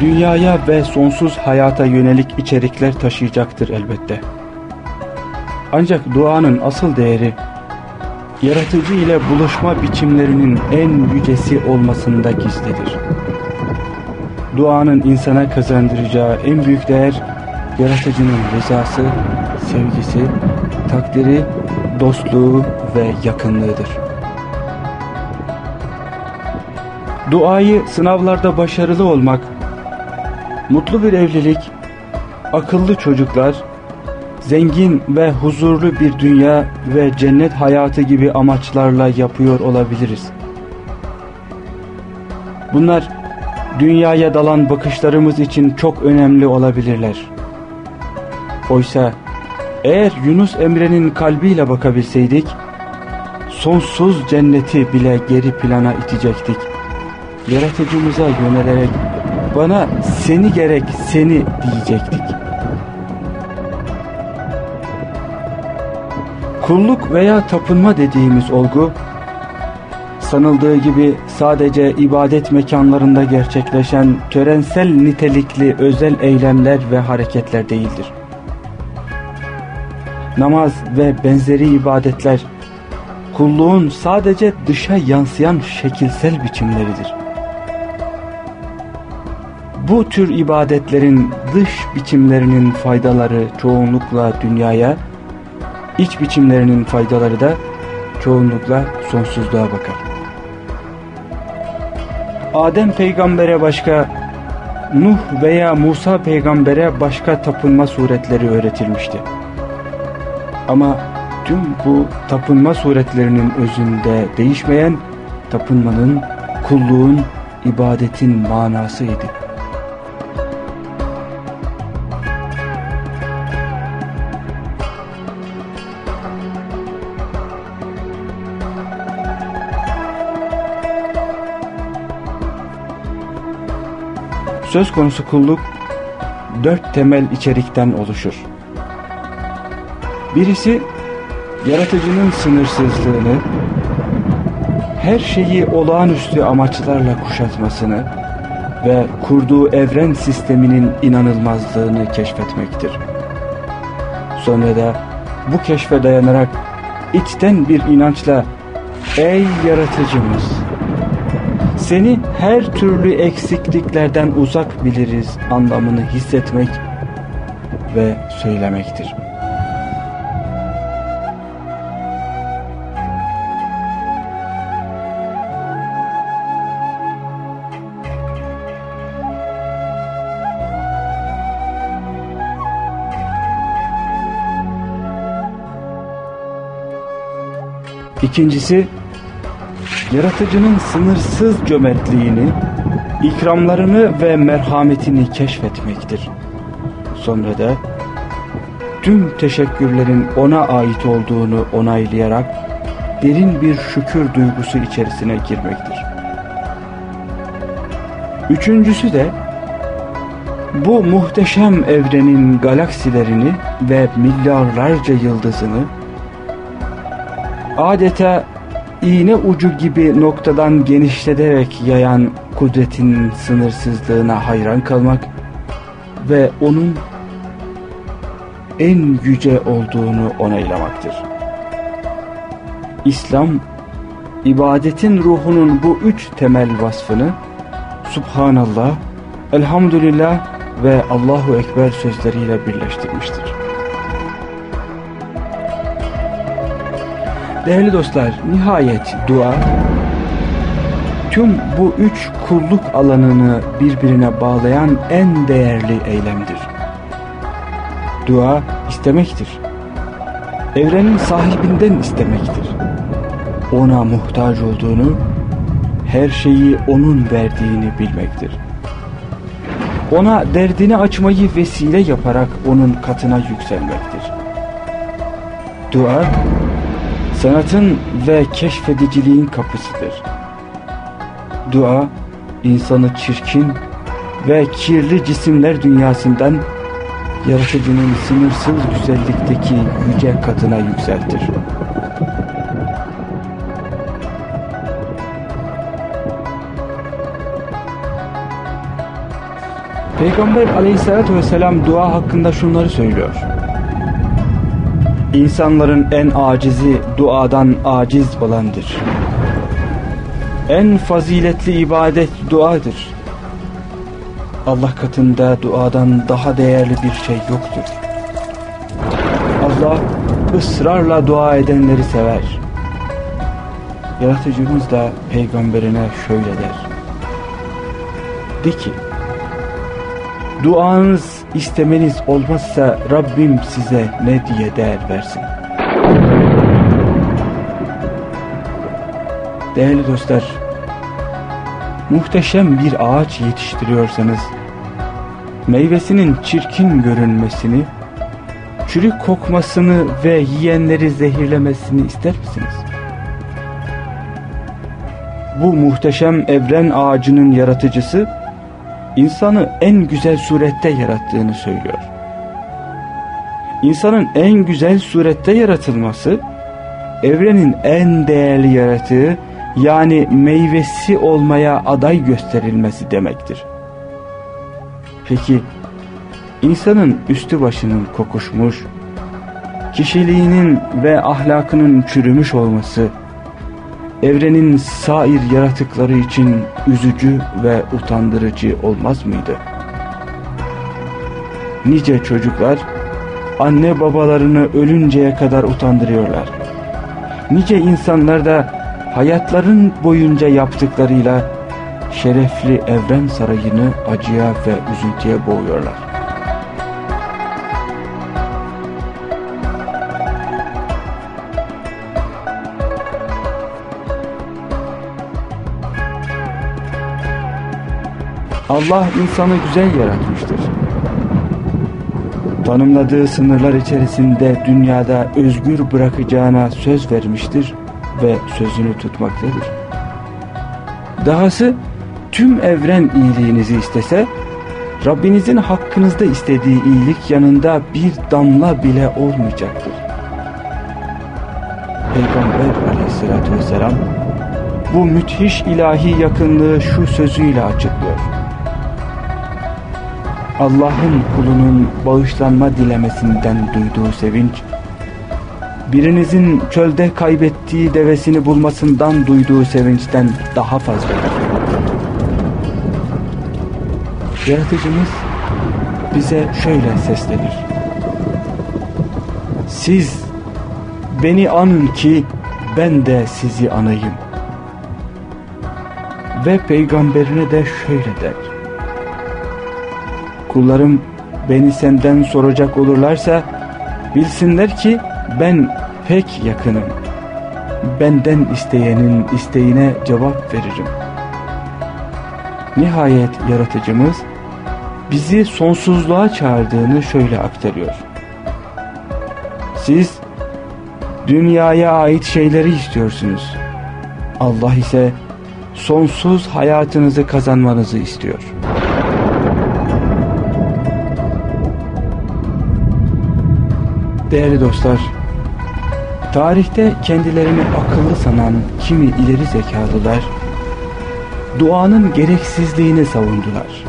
dünyaya ve sonsuz hayata yönelik içerikler taşıyacaktır elbette. Ancak duanın asıl değeri, yaratıcı ile buluşma biçimlerinin en yücesi olmasında gizlidir. Duanın insana kazandıracağı en büyük değer, yaratıcının rızası, sevgisi, takdiri, dostluğu ve yakınlığıdır. Duayı sınavlarda başarılı olmak, mutlu bir evlilik, akıllı çocuklar, zengin ve huzurlu bir dünya ve cennet hayatı gibi amaçlarla yapıyor olabiliriz. Bunlar dünyaya dalan bakışlarımız için çok önemli olabilirler. Oysa eğer Yunus Emre'nin kalbiyle bakabilseydik, sonsuz cenneti bile geri plana itecektik. Yaratıcımıza yönelerek bana seni gerek seni diyecektik. Kulluk veya tapınma dediğimiz olgu, sanıldığı gibi sadece ibadet mekanlarında gerçekleşen törensel nitelikli özel eylemler ve hareketler değildir. Namaz ve benzeri ibadetler, kulluğun sadece dışa yansıyan şekilsel biçimleridir. Bu tür ibadetlerin dış biçimlerinin faydaları çoğunlukla dünyaya, iç biçimlerinin faydaları da çoğunlukla sonsuzluğa bakar. Adem peygambere başka, Nuh veya Musa peygambere başka tapınma suretleri öğretilmişti. Ama tüm bu tapınma suretlerinin özünde değişmeyen tapınmanın, kulluğun, ibadetin manasıydı. Söz konusu kulluk dört temel içerikten oluşur. Birisi yaratıcının sınırsızlığını, her şeyi olağanüstü amaçlarla kuşatmasını ve kurduğu evren sisteminin inanılmazlığını keşfetmektir. Sonra da bu keşfe dayanarak içten bir inançla ''Ey yaratıcımız!'' Seni her türlü eksikliklerden uzak biliriz anlamını hissetmek ve söylemektir. İkincisi, yaratıcının sınırsız cömertliğini, ikramlarını ve merhametini keşfetmektir. Sonra da tüm teşekkürlerin ona ait olduğunu onaylayarak derin bir şükür duygusu içerisine girmektir. Üçüncüsü de bu muhteşem evrenin galaksilerini ve milyarlarca yıldızını adeta iğne ucu gibi noktadan genişleterek yayan kudretin sınırsızlığına hayran kalmak ve onun en yüce olduğunu onaylamaktır. İslam, ibadetin ruhunun bu üç temel vasfını Subhanallah, Elhamdülillah ve Allahu Ekber sözleriyle birleştirmiştir. Değerli dostlar, nihayet dua, tüm bu üç kulluk alanını birbirine bağlayan en değerli eylemdir. Dua istemektir. Evrenin sahibinden istemektir. Ona muhtaç olduğunu, her şeyi onun verdiğini bilmektir. ona derdini açmayı vesile yaparak onun katına yükselmektir. Dua, sanatın ve keşfediciliğin kapısıdır. Dua, insanı çirkin ve kirli cisimler dünyasından yaratıcının sınırsız güzellikteki yüce katına yükseltir. Peygamber aleyhissalatü vesselam dua hakkında şunları söylüyor. İnsanların en acizi duadan aciz olandır. En faziletli ibadet duadır. Allah katında duadan daha değerli bir şey yoktur. Allah ısrarla dua edenleri sever. Yaratıcımız da peygamberine şöyle der. De ki, duanız istemeniz olmazsa Rabbim size ne diye değer versin. Değerli dostlar, muhteşem bir ağaç yetiştiriyorsanız, meyvesinin çirkin görünmesini, çürük kokmasını ve yiyenleri zehirlemesini ister misiniz? Bu muhteşem evren ağacının yaratıcısı, insanı en güzel surette yarattığını söylüyor. İnsanın en güzel surette yaratılması, evrenin en değerli yaratığı, yani meyvesi olmaya aday gösterilmesi demektir. Peki insanın üstü başının kokuşmuş, kişiliğinin ve ahlakının çürümüş olması, evrenin sair yaratıkları için üzücü ve utandırıcı olmaz mıydı? Nice çocuklar anne babalarını ölünceye kadar utandırıyorlar. Nice insanlar da hayatların boyunca yaptıklarıyla şerefli evren sarayını acıya ve üzüntüye boğuyorlar. Allah insanı güzel yaratmıştır. Tanımladığı sınırlar içerisinde dünyada özgür bırakacağına söz vermiştir ve sözünü tutmaktadır. Dahası tüm evren iyiliğinizi istese, Rabbinizin hakkınızda istediği iyilik yanında bir damla bile olmayacaktır. Peygamber aleyhissalatü vesselam bu müthiş ilahi yakınlığı şu sözüyle açıklıyor. Allah'ın kulunun bağışlanma dilemesinden duyduğu sevinç, birinizin çölde kaybettiği devesini bulmasından duyduğu sevinçten daha fazladır. Yaratıcımız bize şöyle seslenir. Siz beni anın ki ben de sizi anayım. Ve peygamberine de şöyle der. Kullarım beni senden soracak olurlarsa bilsinler ki ben pek yakınım. Benden isteyenin isteğine cevap veririm. Nihayet yaratıcımız bizi sonsuzluğa çağırdığını şöyle aktarıyor. Siz dünyaya ait şeyleri istiyorsunuz. Allah ise sonsuz hayatınızı kazanmanızı istiyor. Değerli dostlar, tarihte kendilerini akıllı sanan kimi ileri zekalılar, duanın gereksizliğini savundular.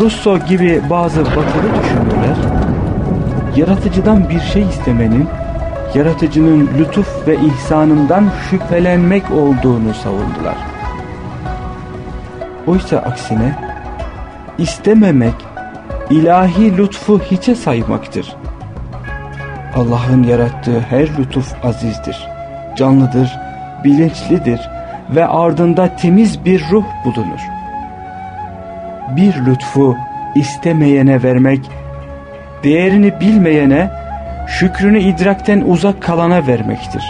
Russo gibi bazı batılı düşünürler, yaratıcıdan bir şey istemenin, yaratıcının lütuf ve ihsanından şüphelenmek olduğunu savundular. Oysa aksine, istememek, ilahi lütfu hiçe saymaktır. Allah'ın yarattığı her lütuf azizdir, canlıdır, bilinçlidir ve ardında temiz bir ruh bulunur. Bir lütfu istemeyene vermek, değerini bilmeyene, şükrünü idrakten uzak kalana vermektir.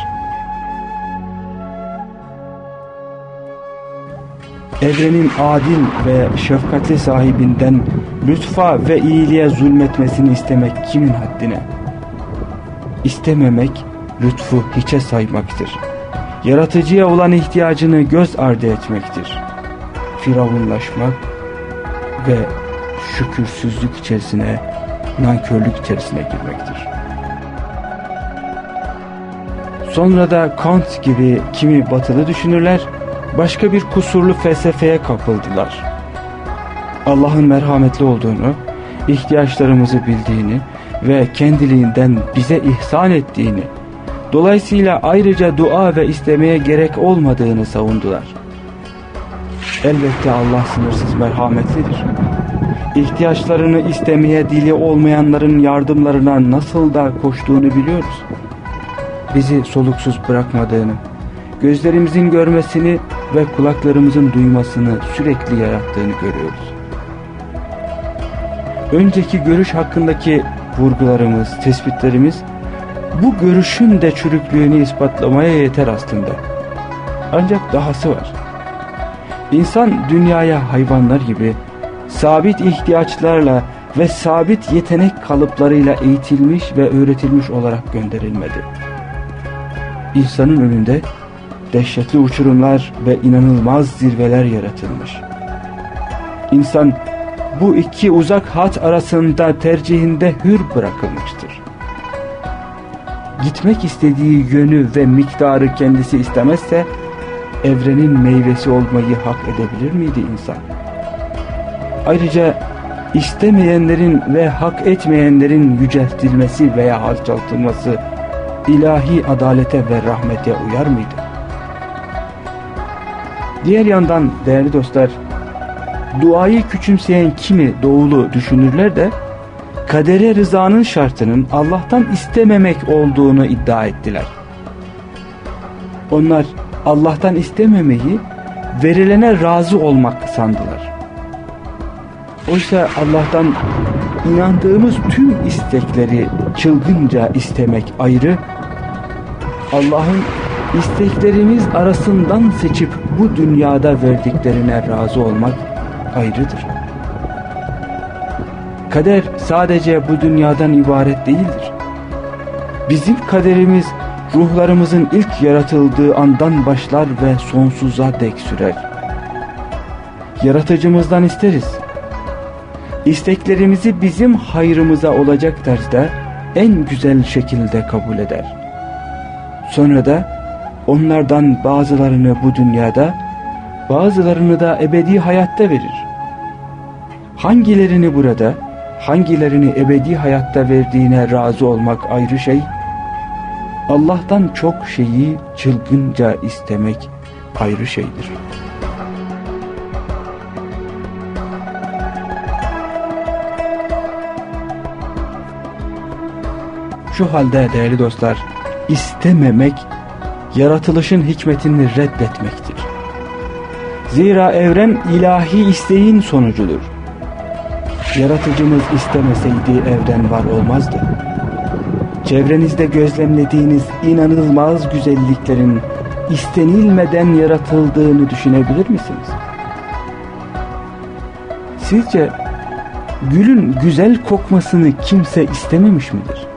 Evrenin adil ve şefkatli sahibinden lütfa ve iyiliğe zulmetmesini istemek kimin haddine? İstememek lütfu hiçe saymaktır. Yaratıcıya olan ihtiyacını göz ardı etmektir. Firavunlaşmak ve şükürsüzlük içerisine, nankörlük içerisine girmektir. Sonra da Kant gibi kimi batılı düşünürler başka bir kusurlu felsefeye kapıldılar. Allah'ın merhametli olduğunu, ihtiyaçlarımızı bildiğini ve kendiliğinden bize ihsan ettiğini, dolayısıyla ayrıca dua ve istemeye gerek olmadığını savundular. Elbette Allah sınırsız merhametlidir. İhtiyaçlarını istemeye dili olmayanların yardımlarına nasıl da koştuğunu biliyoruz. Bizi soluksuz bırakmadığını, gözlerimizin görmesini ve kulaklarımızın duymasını sürekli yarattığını görüyoruz. Önceki görüş hakkındaki vurgularımız, tespitlerimiz bu görüşün de çürüklüğünü ispatlamaya yeter aslında. Ancak dahası var. İnsan dünyaya hayvanlar gibi sabit ihtiyaçlarla ve sabit yetenek kalıplarıyla eğitilmiş ve öğretilmiş olarak gönderilmedi. İnsanın önünde dehşetli uçurumlar ve inanılmaz zirveler yaratılmış. İnsan bu iki uzak hat arasında tercihinde hür bırakılmıştır. Gitmek istediği yönü ve miktarı kendisi istemezse evrenin meyvesi olmayı hak edebilir miydi insan? Ayrıca istemeyenlerin ve hak etmeyenlerin yüceltilmesi veya alçaltılması ilahi adalete ve rahmete uyar mıydı? Diğer yandan değerli dostlar, duayı küçümseyen kimi doğulu düşünürler de kadere rızanın şartının Allah'tan istememek olduğunu iddia ettiler. Onlar Allah'tan istememeyi verilene razı olmak sandılar. Oysa Allah'tan inandığımız tüm istekleri çılgınca istemek ayrı, Allah'ın isteklerimiz arasından seçip bu dünyada verdiklerine razı olmak ayrıdır. Kader sadece bu dünyadan ibaret değildir. Bizim kaderimiz ruhlarımızın ilk yaratıldığı andan başlar ve sonsuza dek sürer. Yaratıcımızdan isteriz. İsteklerimizi bizim hayrımıza olacak tarzda en güzel şekilde kabul eder. Sonra da onlardan bazılarını bu dünyada, bazılarını da ebedi hayatta verir. Hangilerini burada, hangilerini ebedi hayatta verdiğine razı olmak ayrı şey, Allah'tan çok şeyi çılgınca istemek ayrı şeydir. Şu halde değerli dostlar, istememek yaratılışın hikmetini reddetmektir. Zira evren ilahi isteğin sonucudur. Yaratıcımız istemeseydi evren var olmazdı. Çevrenizde gözlemlediğiniz inanılmaz güzelliklerin istenilmeden yaratıldığını düşünebilir misiniz? Sizce gülün güzel kokmasını kimse istememiş midir?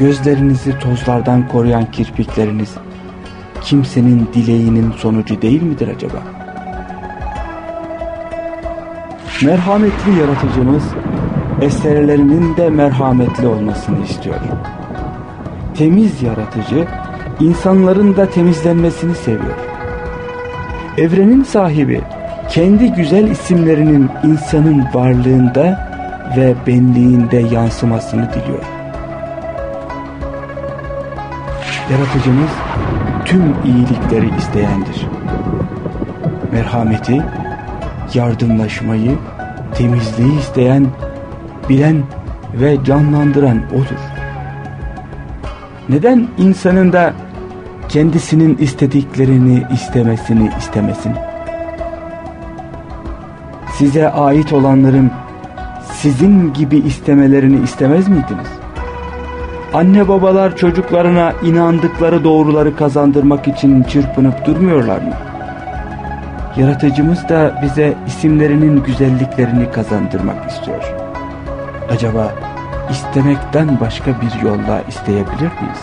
Gözlerinizi tozlardan koruyan kirpikleriniz kimsenin dileğinin sonucu değil midir acaba? Merhametli yaratıcımız eserlerinin de merhametli olmasını istiyor. Temiz yaratıcı insanların da temizlenmesini seviyor. Evrenin sahibi kendi güzel isimlerinin insanın varlığında ve benliğinde yansımasını diliyor. Yaratıcımız tüm iyilikleri isteyendir. Merhameti, yardımlaşmayı, temizliği isteyen, bilen ve canlandıran O'dur. Neden insanın da kendisinin istediklerini istemesini istemesin? Size ait olanların sizin gibi istemelerini istemez miydiniz? Anne babalar çocuklarına inandıkları doğruları kazandırmak için çırpınıp durmuyorlar mı? Yaratıcımız da bize isimlerinin güzelliklerini kazandırmak istiyor. Acaba istemekten başka bir yolla isteyebilir miyiz?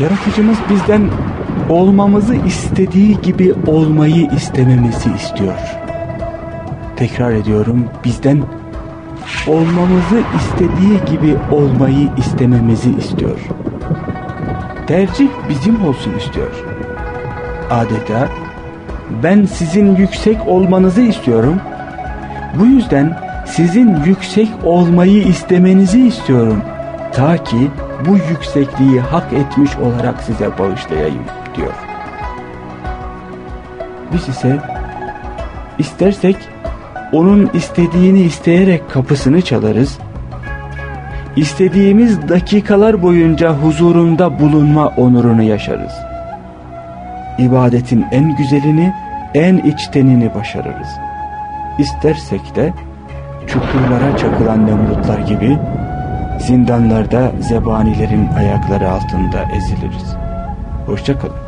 Yaratıcımız bizden olmamızı istediği gibi olmayı istememizi istiyor. Tekrar ediyorum bizden olmamızı istediği gibi olmayı istememizi istiyor. Tercih bizim olsun istiyor. Adeta ben sizin yüksek olmanızı istiyorum. Bu yüzden sizin yüksek olmayı istemenizi istiyorum. Ta ki bu yüksekliği hak etmiş olarak size bağışlayayım diyor. Biz ise istersek onun istediğini isteyerek kapısını çalarız. İstediğimiz dakikalar boyunca huzurunda bulunma onurunu yaşarız. İbadetin en güzelini, en içtenini başarırız. İstersek de çukurlara çakılan nemrutlar gibi zindanlarda zebanilerin ayakları altında eziliriz. Hoşçakalın.